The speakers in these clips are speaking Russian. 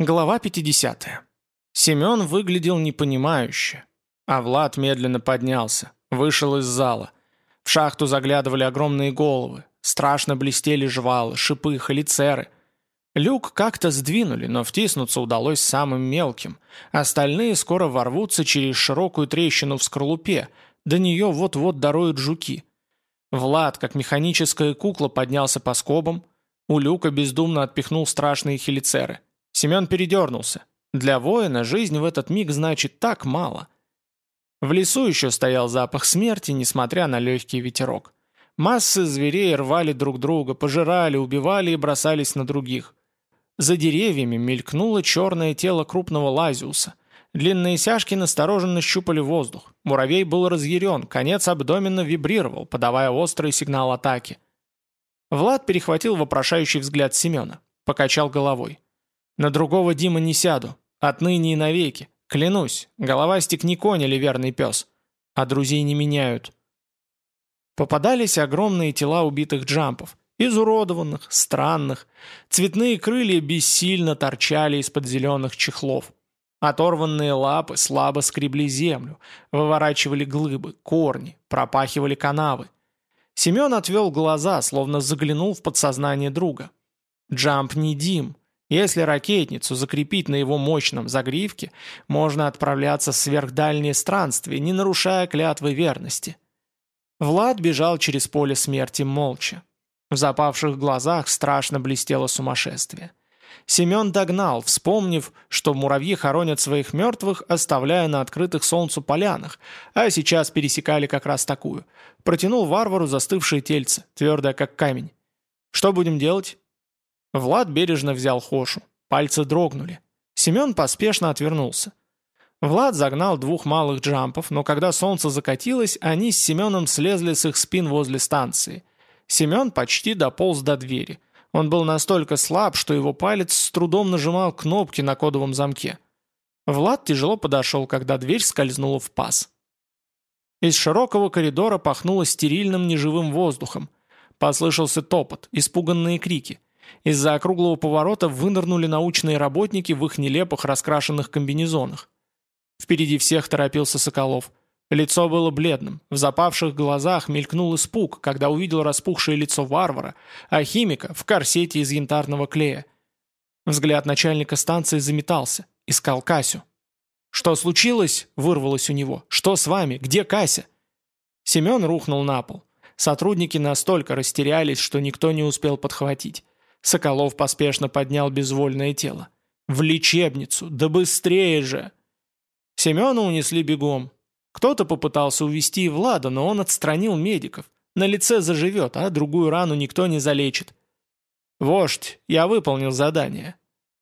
Глава 50. Семен выглядел непонимающе, а Влад медленно поднялся, вышел из зала. В шахту заглядывали огромные головы, страшно блестели жвалы, шипы, халицеры. Люк как-то сдвинули, но втиснуться удалось самым мелким. Остальные скоро ворвутся через широкую трещину в скорлупе, до нее вот-вот даруют жуки. Влад, как механическая кукла, поднялся по скобам. У люка бездумно отпихнул страшные хелицеры. Семен передернулся. Для воина жизнь в этот миг значит так мало. В лесу еще стоял запах смерти, несмотря на легкий ветерок. Массы зверей рвали друг друга, пожирали, убивали и бросались на других. За деревьями мелькнуло черное тело крупного лазиуса. Длинные сяжки настороженно щупали воздух. Муравей был разъярен, конец абдомена вибрировал, подавая острый сигнал атаки. Влад перехватил вопрошающий взгляд Семена, покачал головой. На другого Дима не сяду. Отныне и навеки. Клянусь, головастик не конь или верный пес. А друзей не меняют. Попадались огромные тела убитых джампов. Изуродованных, странных. Цветные крылья бессильно торчали из-под зеленых чехлов. Оторванные лапы слабо скребли землю, выворачивали глыбы, корни, пропахивали канавы. Семен отвел глаза, словно заглянул в подсознание друга. Джамп не Дим, если ракетницу закрепить на его мощном загривке, можно отправляться в сверхдальние странствия, не нарушая клятвы верности. Влад бежал через поле смерти молча. В запавших глазах страшно блестело сумасшествие. Семен догнал, вспомнив, что муравьи хоронят своих мертвых, оставляя на открытых солнцу полянах, а сейчас пересекали как раз такую. Протянул варвару застывшее тельце, твердое как камень. «Что будем делать?» Влад бережно взял Хошу. Пальцы дрогнули. Семен поспешно отвернулся. Влад загнал двух малых джампов, но когда солнце закатилось, они с Семеном слезли с их спин возле станции. Семен почти дополз до двери. Он был настолько слаб, что его палец с трудом нажимал кнопки на кодовом замке. Влад тяжело подошел, когда дверь скользнула в паз. Из широкого коридора пахнуло стерильным неживым воздухом. Послышался топот, испуганные крики. Из-за округлого поворота вынырнули научные работники в их нелепых раскрашенных комбинезонах. Впереди всех торопился Соколов. Лицо было бледным, в запавших глазах мелькнул испуг, когда увидел распухшее лицо варвара, а химика в корсете из янтарного клея. Взгляд начальника станции заметался, искал Касю. «Что случилось?» – вырвалось у него. «Что с вами? Где Кася?» Семен рухнул на пол. Сотрудники настолько растерялись, что никто не успел подхватить. Соколов поспешно поднял безвольное тело. «В лечебницу! Да быстрее же!» Семена унесли бегом. Кто-то попытался увести Влада, но он отстранил медиков. На лице заживет, а другую рану никто не залечит. «Вождь, я выполнил задание.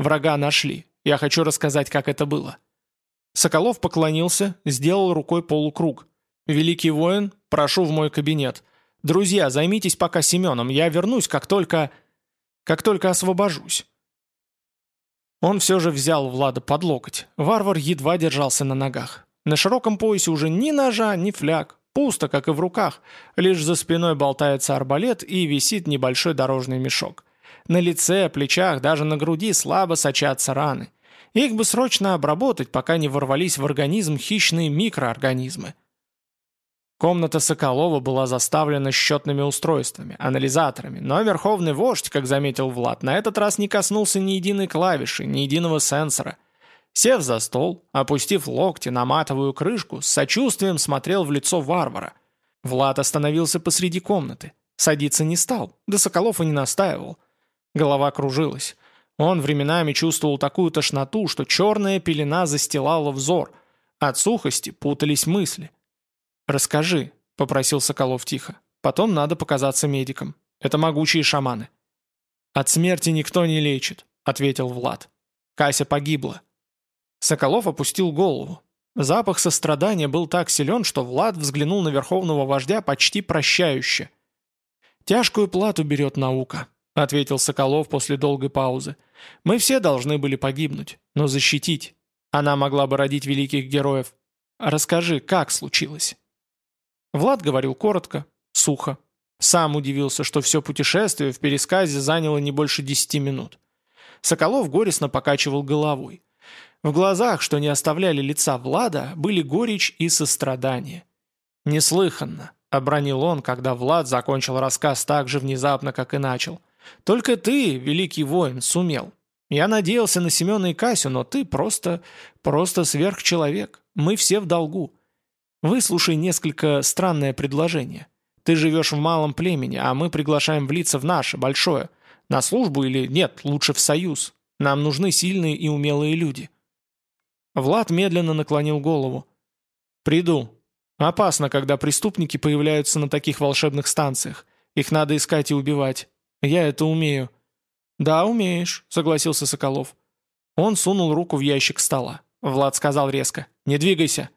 Врага нашли. Я хочу рассказать, как это было». Соколов поклонился, сделал рукой полукруг. «Великий воин, прошу в мой кабинет. Друзья, займитесь пока Семеном, я вернусь, как только...» Как только освобожусь». Он все же взял Влада под локоть. Варвар едва держался на ногах. На широком поясе уже ни ножа, ни фляг. Пусто, как и в руках. Лишь за спиной болтается арбалет и висит небольшой дорожный мешок. На лице, плечах, даже на груди слабо сочатся раны. Их бы срочно обработать, пока не ворвались в организм хищные микроорганизмы. Комната Соколова была заставлена счетными устройствами, анализаторами, но верховный вождь, как заметил Влад, на этот раз не коснулся ни единой клавиши, ни единого сенсора. Сев за стол, опустив локти на матовую крышку, с сочувствием смотрел в лицо варвара. Влад остановился посреди комнаты. Садиться не стал, да Соколов и не настаивал. Голова кружилась. Он временами чувствовал такую тошноту, что черная пелена застилала взор. От сухости путались мысли. «Расскажи», — попросил Соколов тихо. «Потом надо показаться медикам. Это могучие шаманы». «От смерти никто не лечит», — ответил Влад. «Кася погибла». Соколов опустил голову. Запах сострадания был так силен, что Влад взглянул на верховного вождя почти прощающе. «Тяжкую плату берет наука», — ответил Соколов после долгой паузы. «Мы все должны были погибнуть, но защитить. Она могла бы родить великих героев. Расскажи, как случилось?» Влад говорил коротко, сухо. Сам удивился, что все путешествие в пересказе заняло не больше десяти минут. Соколов горестно покачивал головой. В глазах, что не оставляли лица Влада, были горечь и сострадание. «Неслыханно», — обронил он, когда Влад закончил рассказ так же внезапно, как и начал. «Только ты, великий воин, сумел. Я надеялся на Семена и Касю, но ты просто... просто сверхчеловек. Мы все в долгу. Выслушай несколько странное предложение. Ты живешь в малом племени, а мы приглашаем влиться в наше, большое. На службу или нет, лучше в союз. Нам нужны сильные и умелые люди». Влад медленно наклонил голову. «Приду. Опасно, когда преступники появляются на таких волшебных станциях. Их надо искать и убивать. Я это умею». «Да, умеешь», — согласился Соколов. Он сунул руку в ящик стола. Влад сказал резко. «Не двигайся».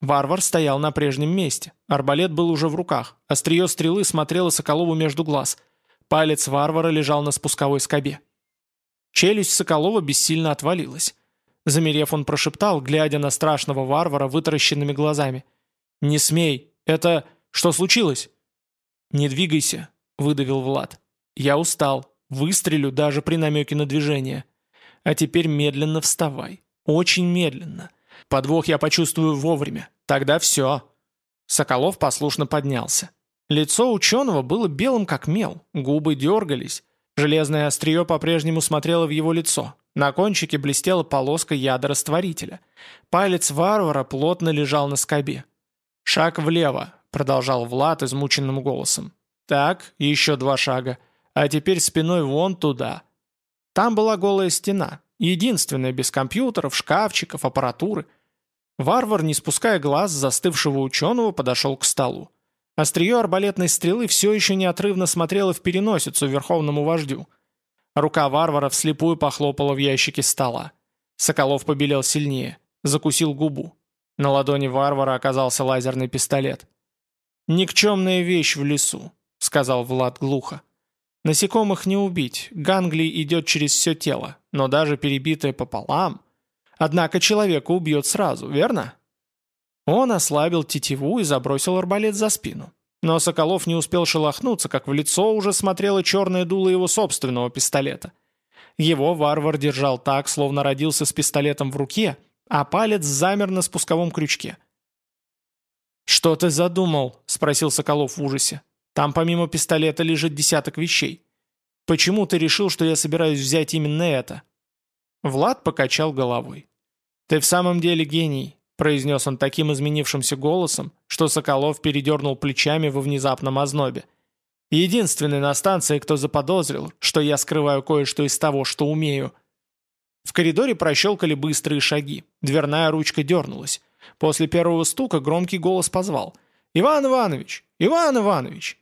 Варвар стоял на прежнем месте. Арбалет был уже в руках. Острие стрелы смотрело Соколову между глаз. Палец варвара лежал на спусковой скобе. Челюсть Соколова бессильно отвалилась. Замерев, он прошептал, глядя на страшного варвара вытаращенными глазами. «Не смей! Это... Что случилось?» «Не двигайся», — выдавил Влад. «Я устал. Выстрелю даже при намеке на движение. А теперь медленно вставай. Очень медленно. Подвох я почувствую вовремя. Тогда все». Соколов послушно поднялся. Лицо ученого было белым как мел, губы дергались. Железное острие по-прежнему смотрело в его лицо. На кончике блестела полоска ядорастворителя. Палец варвара плотно лежал на скобе. «Шаг влево», — продолжал Влад измученным голосом. «Так, еще два шага. А теперь спиной вон туда». Там была голая стена, единственная без компьютеров, шкафчиков, аппаратуры — Варвар, не спуская глаз застывшего ученого, подошел к столу. Острие арбалетной стрелы все еще неотрывно смотрело в переносицу верховному вождю. Рука варвара вслепую похлопала в ящике стола. Соколов побелел сильнее, закусил губу. На ладони варвара оказался лазерный пистолет. «Никчемная вещь в лесу», — сказал Влад глухо. «Насекомых не убить, ганглий идет через все тело, но даже перебитое пополам...» Однако человека убьет сразу, верно? Он ослабил тетиву и забросил арбалет за спину. Но Соколов не успел шелохнуться, как в лицо уже смотрело черное дуло его собственного пистолета. Его варвар держал так, словно родился с пистолетом в руке, а палец замер на спусковом крючке. «Что ты задумал?» — спросил Соколов в ужасе. «Там помимо пистолета лежит десяток вещей. Почему ты решил, что я собираюсь взять именно это?» Влад покачал головой. «Ты в самом деле гений», — произнес он таким изменившимся голосом, что Соколов передернул плечами во внезапном ознобе. «Единственный на станции, кто заподозрил, что я скрываю кое-что из того, что умею». В коридоре прощелкали быстрые шаги. Дверная ручка дернулась. После первого стука громкий голос позвал. «Иван Иванович! Иван Иванович!»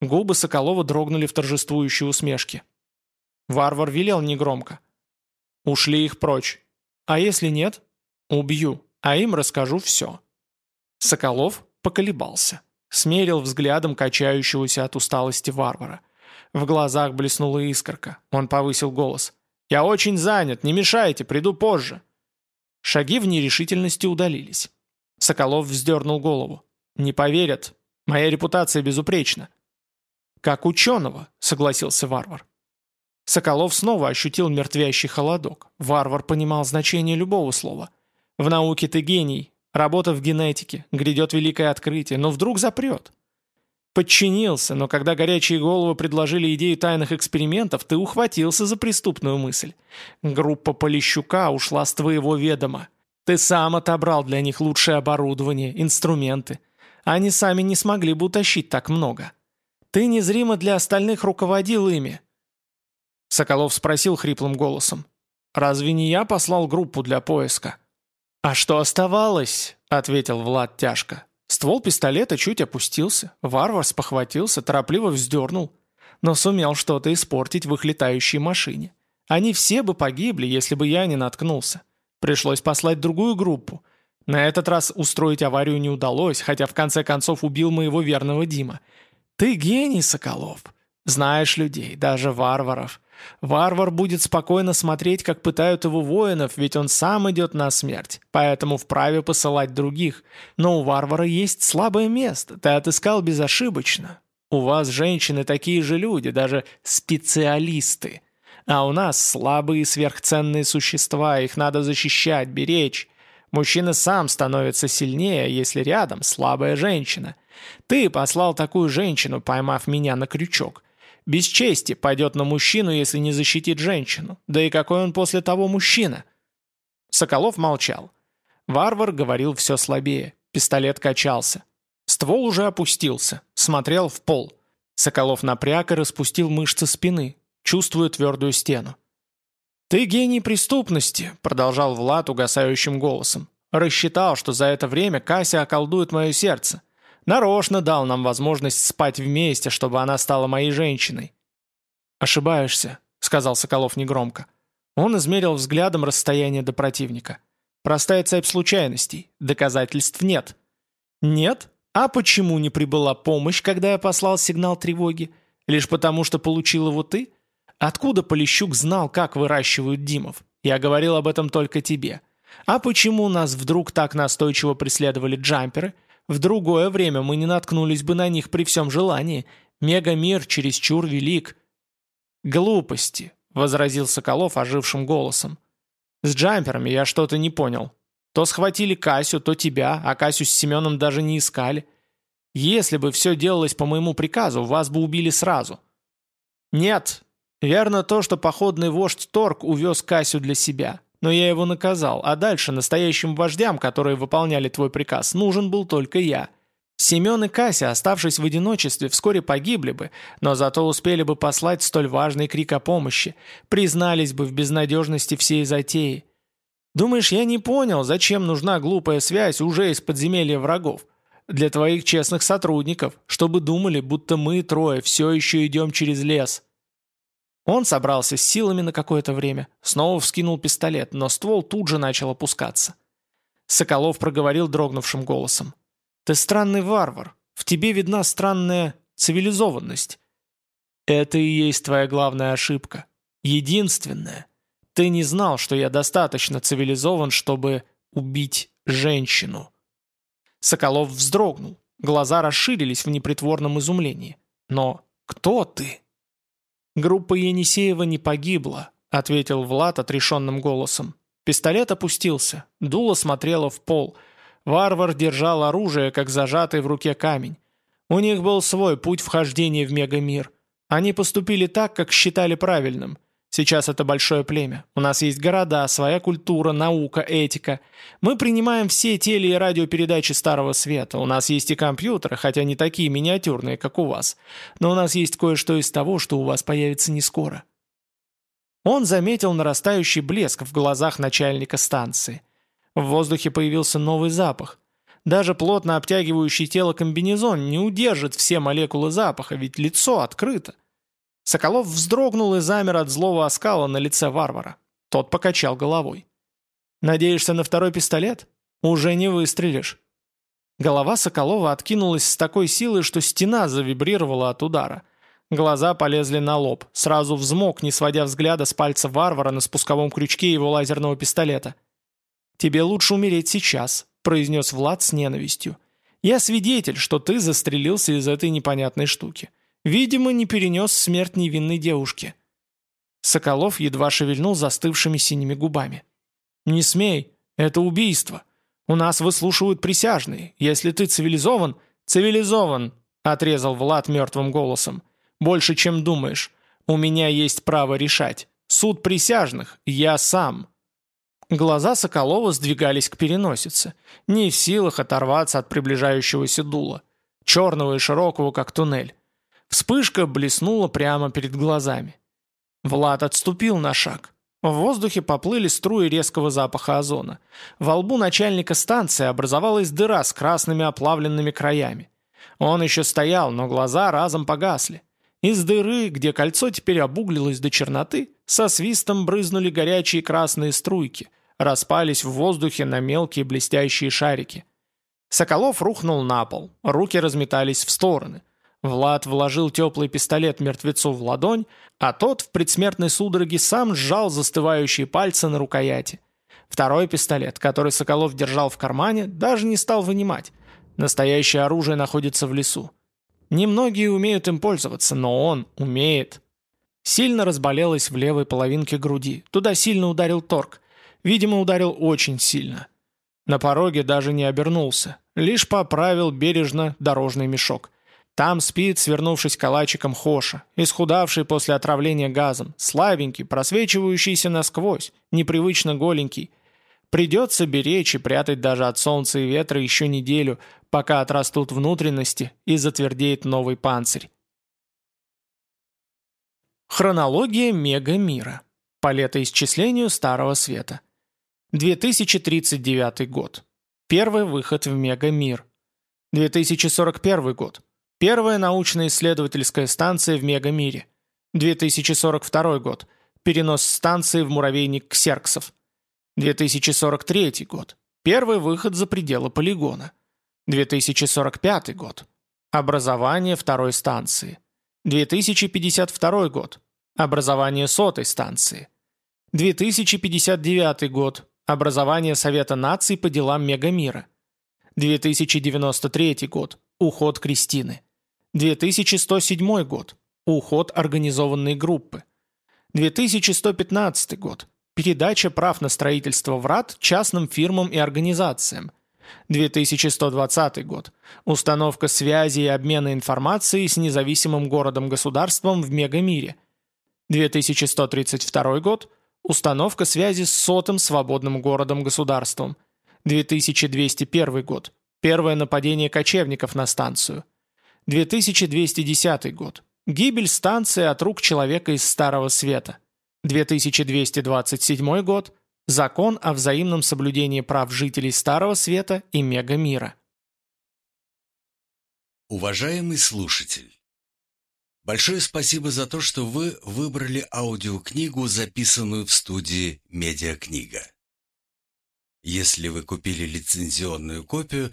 Губы Соколова дрогнули в торжествующей усмешке. Варвар велел негромко. «Ушли их прочь. А если нет? Убью, а им расскажу все. Соколов поколебался. Смерил взглядом качающегося от усталости варвара. В глазах блеснула искорка. Он повысил голос. «Я очень занят, не мешайте, приду позже». Шаги в нерешительности удалились. Соколов вздернул голову. «Не поверят. Моя репутация безупречна». «Как ученого», — согласился варвар. Соколов снова ощутил мертвящий холодок. Варвар понимал значение любого слова. «В науке ты гений, работа в генетике, грядет великое открытие, но вдруг запрет». Подчинился, но когда горячие головы предложили идею тайных экспериментов, ты ухватился за преступную мысль. Группа Полищука ушла с твоего ведома. Ты сам отобрал для них лучшее оборудование, инструменты. Они сами не смогли бы утащить так много. Ты незримо для остальных руководил ими, Соколов спросил хриплым голосом. «Разве не я послал группу для поиска?» «А что оставалось?» — ответил Влад тяжко. Ствол пистолета чуть опустился, варвар спохватился, торопливо вздернул, но сумел что-то испортить в их летающей машине. Они все бы погибли, если бы я не наткнулся. Пришлось послать другую группу. На этот раз устроить аварию не удалось, хотя в конце концов убил моего верного Дима. Ты гений, Соколов. Знаешь людей, даже варваров. Варвар будет спокойно смотреть, как пытают его воинов, ведь он сам идет на смерть, поэтому вправе посылать других. Но у варвара есть слабое место, ты отыскал безошибочно. У вас, женщины, такие же люди, даже специалисты. А у нас слабые сверхценные существа, их надо защищать, беречь. Мужчина сам становится сильнее, если рядом слабая женщина. Ты послал такую женщину, поймав меня на крючок. Без чести пойдет на мужчину, если не защитит женщину. Да и какой он после того мужчина? Соколов молчал. Варвар говорил все слабее. Пистолет качался. Ствол уже опустился, смотрел в пол. Соколов напряг и распустил мышцы спины, чувствуя твердую стену. «Ты гений преступности», — продолжал Влад угасающим голосом. «Рассчитал, что за это время Кася околдует мое сердце. Нарочно дал нам возможность спать вместе, чтобы она стала моей женщиной». «Ошибаешься», — сказал Соколов негромко. Он измерил взглядом расстояние до противника. «Простая цепь случайностей. Доказательств нет». «Нет? А почему не прибыла помощь, когда я послал сигнал тревоги? Лишь потому, что получил его ты?» Откуда Полищук знал, как выращивают Димов? Я говорил об этом только тебе. А почему нас вдруг так настойчиво преследовали джамперы? В другое время мы не наткнулись бы на них при всем желании. Мегамир чересчур велик. «Глупости», — возразил Соколов ожившим голосом. «С джамперами я что-то не понял. То схватили Касю, то тебя, а Касю с Семеном даже не искали. Если бы все делалось по моему приказу, вас бы убили сразу». «Нет», Верно то, что походный вождь Торг увез Касю для себя. Но я его наказал, а дальше настоящим вождям, которые выполняли твой приказ, нужен был только я. Семен и Кася, оставшись в одиночестве, вскоре погибли бы, но зато успели бы послать столь важный крик о помощи, признались бы в безнадежности всей затеи. Думаешь, я не понял, зачем нужна глупая связь уже из подземелья врагов? Для твоих честных сотрудников, чтобы думали, будто мы трое все еще идем через лес». Он собрался с силами на какое-то время, снова вскинул пистолет, но ствол тут же начал опускаться. Соколов проговорил дрогнувшим голосом. «Ты странный варвар. В тебе видна странная цивилизованность. Это и есть твоя главная ошибка. Единственная. Ты не знал, что я достаточно цивилизован, чтобы убить женщину». Соколов вздрогнул. Глаза расширились в непритворном изумлении. «Но кто ты?» «Группа Енисеева не погибла», — ответил Влад отрешенным голосом. Пистолет опустился, дуло смотрело в пол. Варвар держал оружие, как зажатый в руке камень. У них был свой путь вхождения в мегамир. Они поступили так, как считали правильным — Сейчас это большое племя. У нас есть города, своя культура, наука, этика. Мы принимаем все теле- и радиопередачи Старого Света. У нас есть и компьютеры, хотя не такие миниатюрные, как у вас. Но у нас есть кое-что из того, что у вас появится не скоро. Он заметил нарастающий блеск в глазах начальника станции. В воздухе появился новый запах. Даже плотно обтягивающий тело комбинезон не удержит все молекулы запаха, ведь лицо открыто. Соколов вздрогнул и замер от злого оскала на лице варвара. Тот покачал головой. «Надеешься на второй пистолет? Уже не выстрелишь». Голова Соколова откинулась с такой силой, что стена завибрировала от удара. Глаза полезли на лоб, сразу взмок, не сводя взгляда с пальца варвара на спусковом крючке его лазерного пистолета. «Тебе лучше умереть сейчас», — произнес Влад с ненавистью. «Я свидетель, что ты застрелился из этой непонятной штуки. Видимо, не перенес смерть невинной девушки. Соколов едва шевельнул застывшими синими губами. «Не смей, это убийство. У нас выслушивают присяжные. Если ты цивилизован...» «Цивилизован!» — отрезал Влад мертвым голосом. «Больше, чем думаешь. У меня есть право решать. Суд присяжных. Я сам». Глаза Соколова сдвигались к переносице, не в силах оторваться от приближающегося дула, черного и широкого, как туннель. Вспышка блеснула прямо перед глазами. Влад отступил на шаг. В воздухе поплыли струи резкого запаха озона. Во лбу начальника станции образовалась дыра с красными оплавленными краями. Он еще стоял, но глаза разом погасли. Из дыры, где кольцо теперь обуглилось до черноты, со свистом брызнули горячие красные струйки, распались в воздухе на мелкие блестящие шарики. Соколов рухнул на пол, руки разметались в стороны. Влад вложил теплый пистолет мертвецу в ладонь, а тот в предсмертной судороге сам сжал застывающие пальцы на рукояти. Второй пистолет, который Соколов держал в кармане, даже не стал вынимать. Настоящее оружие находится в лесу. Немногие умеют им пользоваться, но он умеет. Сильно разболелась в левой половинке груди. Туда сильно ударил торг. Видимо, ударил очень сильно. На пороге даже не обернулся. Лишь поправил бережно дорожный мешок. Там спит, свернувшись калачиком Хоша, исхудавший после отравления газом, слабенький, просвечивающийся насквозь, непривычно голенький. Придется беречь и прятать даже от солнца и ветра еще неделю, пока отрастут внутренности и затвердеет новый панцирь. Хронология мега-мира. По летоисчислению Старого Света. 2039 год. Первый выход в мега-мир. 2041 год. Первая научно-исследовательская станция в мегамире. 2042 год. Перенос станции в муравейник Ксерксов. 2043 год. Первый выход за пределы полигона. 2045 год. Образование второй станции. 2052 год. Образование сотой станции. 2059 год. Образование Совета наций по делам Мегамира. 2093 год. Уход Кристины. 2107 год. Уход организованной группы. 2115 год. Передача прав на строительство врат частным фирмам и организациям. 2120 год. Установка связи и обмена информацией с независимым городом-государством в мегамире. 2132 год. Установка связи с сотым свободным городом-государством. 2201 год. Первое нападение кочевников на станцию. 2210 год. Гибель станции от рук человека из Старого Света. 2227 год. Закон о взаимном соблюдении прав жителей Старого Света и Мегамира. Уважаемый слушатель, большое спасибо за то, что вы выбрали аудиокнигу, записанную в студии «Медиакнига». Если вы купили лицензионную копию,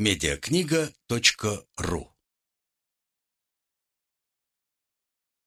медиакнига.ру